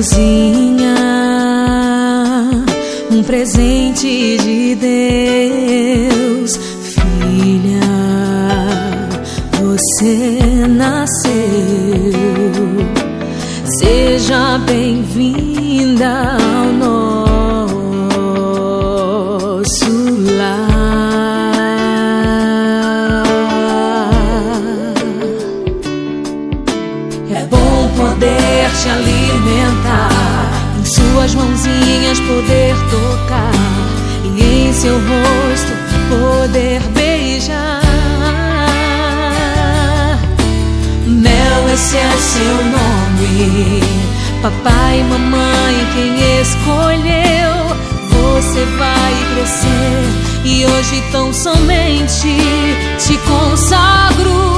Melzinha, um presente de Deus, filha, você nasceu. Seja bem-vinda ao nosso lar. É bom poder te alimentar, em suas mãozinhas poder tocar e em seu rosto poder beijar. Mel, esse é seu nome. Papai mamãe, quem escolheu, você vai crescer. E hoje tão somente te consagro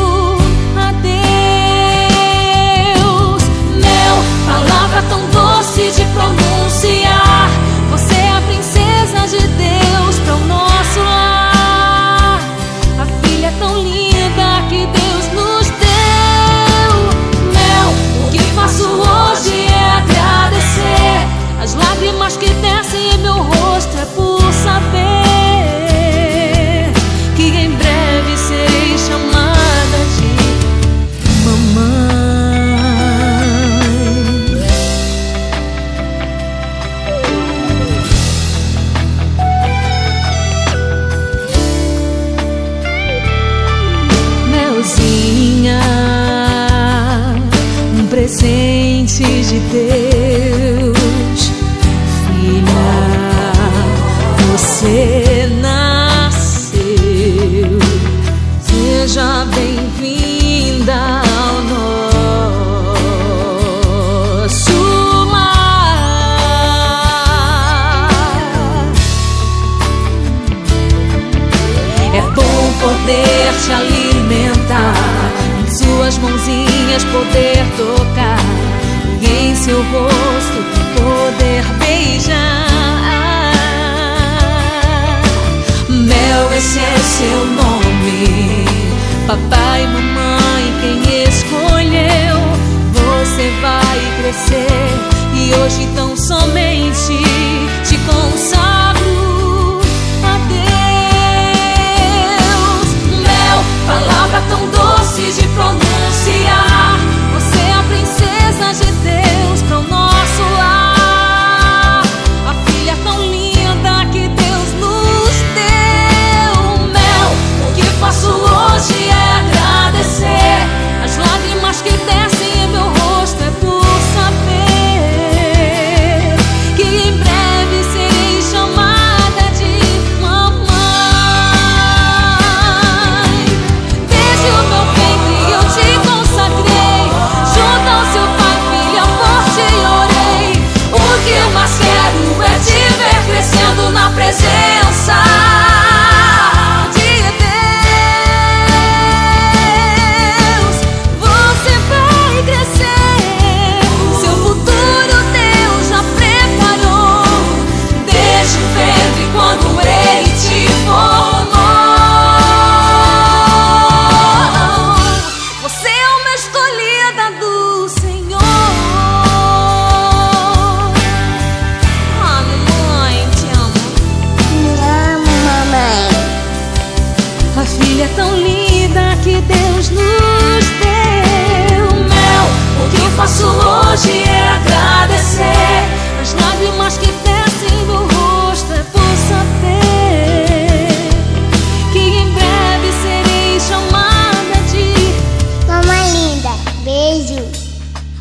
presente de Deus, filha, você nasceu. Seja bem-vinda ao nosso lar. É bom poder te alimentar, em suas mãozinhas poder tocar, seu rosto poder beijar. Mel, esse é seu nome. Papai mamãe, quem escolheu, você vai crescer e hoje